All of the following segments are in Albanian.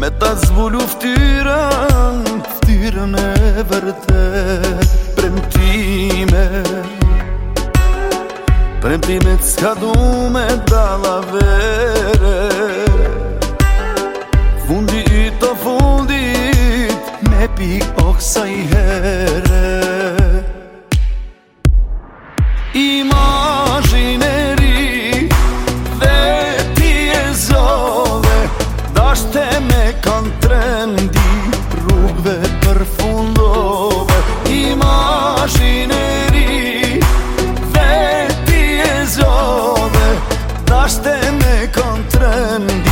Me ta zvullu ftyran, ftyrën e vërtet Për më time, për me dalave ste me kontrend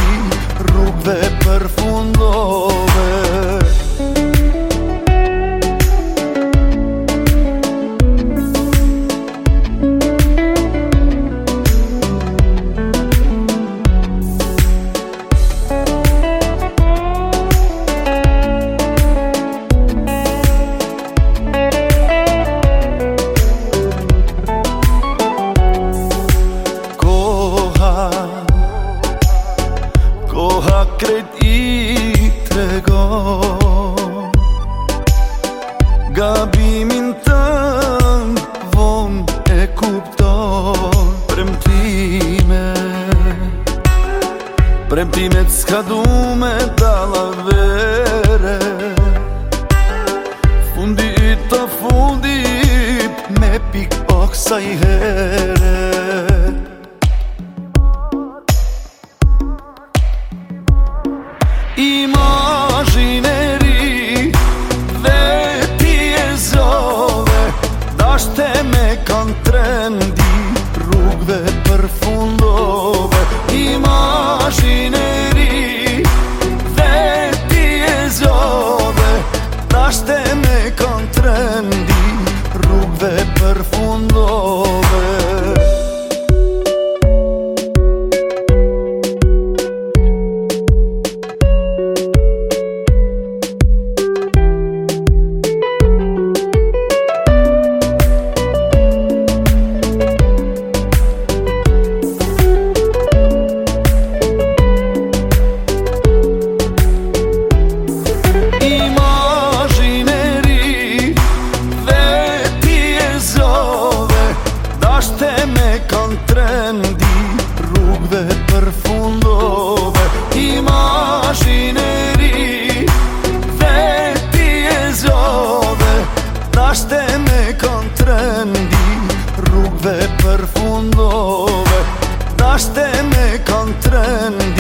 Ka bimin vonë e kupton Përmë time, përmë time të skadume dala vere Fundi të fundi, me pik oksa i here I marë, vendi rrug dhe përfundove i mashin e ti e zove tashte me kon trendi Rrugëve dhe përfundove tashte me kon trendi